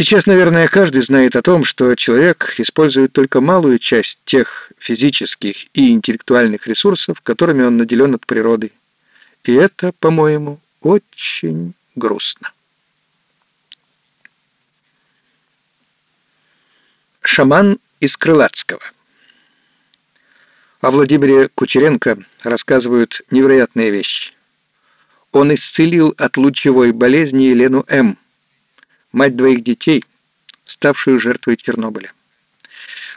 Сейчас, наверное, каждый знает о том, что человек использует только малую часть тех физических и интеллектуальных ресурсов, которыми он наделен от природы. И это, по-моему, очень грустно. Шаман из Крылатского О Владимире Кучеренко рассказывают невероятные вещи. Он исцелил от лучевой болезни Елену М., мать двоих детей, ставшую жертвой Чернобыля.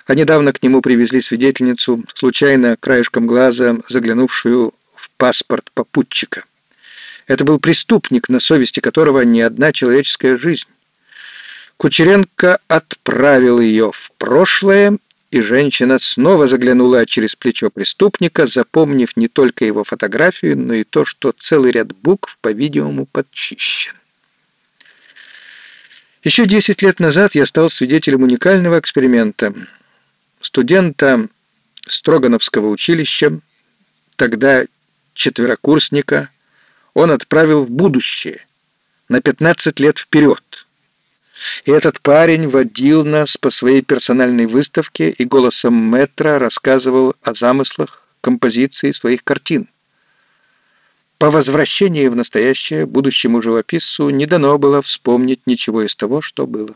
А недавно к нему привезли свидетельницу, случайно краешком глаза заглянувшую в паспорт попутчика. Это был преступник, на совести которого ни одна человеческая жизнь. Кучеренко отправил ее в прошлое, и женщина снова заглянула через плечо преступника, запомнив не только его фотографию, но и то, что целый ряд букв, по-видимому, подчищен. Еще 10 лет назад я стал свидетелем уникального эксперимента. Студента Строгановского училища, тогда четверокурсника, он отправил в будущее, на 15 лет вперед. И этот парень водил нас по своей персональной выставке и голосом метра рассказывал о замыслах композиции своих картин. По возвращении в настоящее будущему живописцу не дано было вспомнить ничего из того, что было.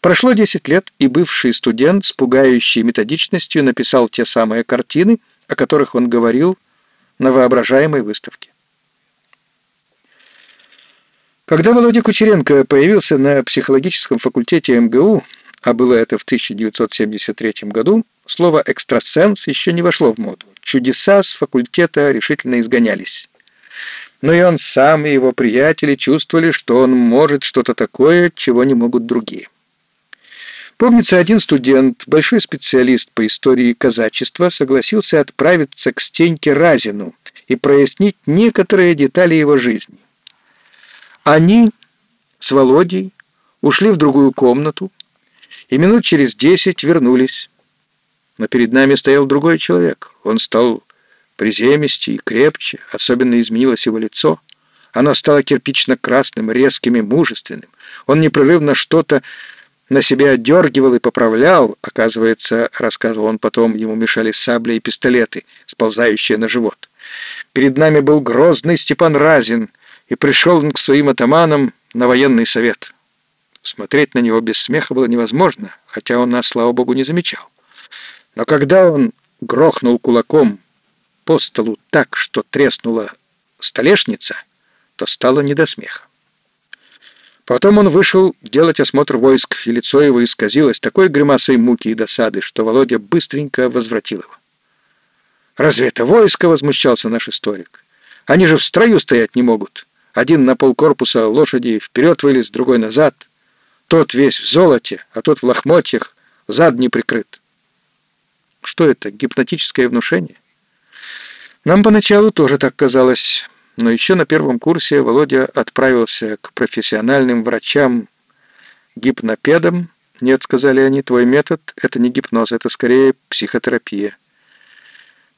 Прошло 10 лет, и бывший студент с пугающей методичностью написал те самые картины, о которых он говорил на воображаемой выставке. Когда Володя Кучеренко появился на психологическом факультете МГУ, а было это в 1973 году, слово «экстрасенс» еще не вошло в моду. Чудеса с факультета решительно изгонялись. Но и он сам, и его приятели чувствовали, что он может что-то такое, чего не могут другие. Помнится, один студент, большой специалист по истории казачества, согласился отправиться к Стеньке Разину и прояснить некоторые детали его жизни. Они с Володей ушли в другую комнату и минут через десять вернулись. Но перед нами стоял другой человек. Он стал приземистее и крепче, особенно изменилось его лицо. Оно стало кирпично-красным, резким и мужественным. Он непрерывно что-то на себя отдергивал и поправлял. Оказывается, рассказывал он потом, ему мешали сабли и пистолеты, сползающие на живот. Перед нами был грозный Степан Разин — и пришел он к своим атаманам на военный совет. Смотреть на него без смеха было невозможно, хотя он нас, слава богу, не замечал. Но когда он грохнул кулаком по столу так, что треснула столешница, то стало не до смеха. Потом он вышел делать осмотр войск, и лицо его исказилось такой гримасой муки и досады, что Володя быстренько возвратил его. «Разве это войско?» — возмущался наш историк. «Они же в строю стоять не могут». Один на полкорпуса лошади вперед вылез, другой назад. Тот весь в золоте, а тот в лохмотьях, зад не прикрыт. Что это, гипнотическое внушение? Нам поначалу тоже так казалось, но еще на первом курсе Володя отправился к профессиональным врачам гипнопедам. Нет, сказали они, твой метод — это не гипноз, это скорее психотерапия.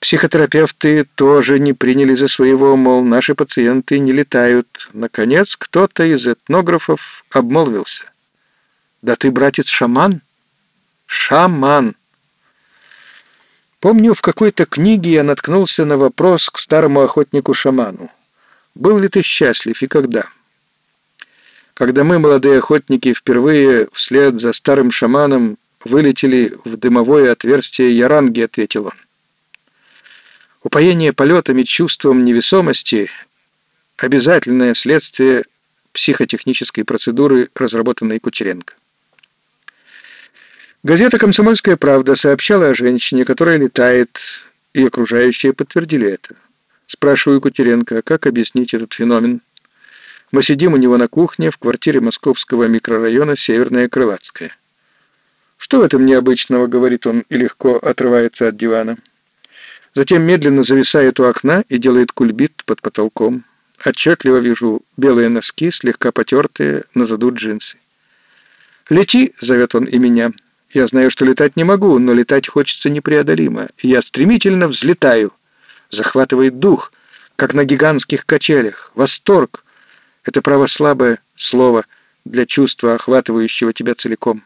Психотерапевты тоже не приняли за своего, мол, наши пациенты не летают. Наконец, кто-то из этнографов обмолвился. «Да ты, братец, шаман?» «Шаман!» Помню, в какой-то книге я наткнулся на вопрос к старому охотнику-шаману. «Был ли ты счастлив и когда?» Когда мы, молодые охотники, впервые вслед за старым шаманом вылетели в дымовое отверстие Яранги, ответил он. Упоение полетами, чувством невесомости — обязательное следствие психотехнической процедуры, разработанной Кучеренко. Газета «Комсомольская правда» сообщала о женщине, которая летает, и окружающие подтвердили это. Спрашиваю Кутеренко, как объяснить этот феномен? Мы сидим у него на кухне в квартире московского микрорайона Северная Крылатская. «Что в этом необычного?» — говорит он и легко отрывается от дивана. Затем медленно зависает у окна и делает кульбит под потолком. Отчетливо вижу белые носки, слегка потертые, на заду джинсы. «Лети!» — зовет он и меня. Я знаю, что летать не могу, но летать хочется непреодолимо. я стремительно взлетаю. Захватывает дух, как на гигантских качелях. Восторг — это право слабое слово, для чувства, охватывающего тебя целиком.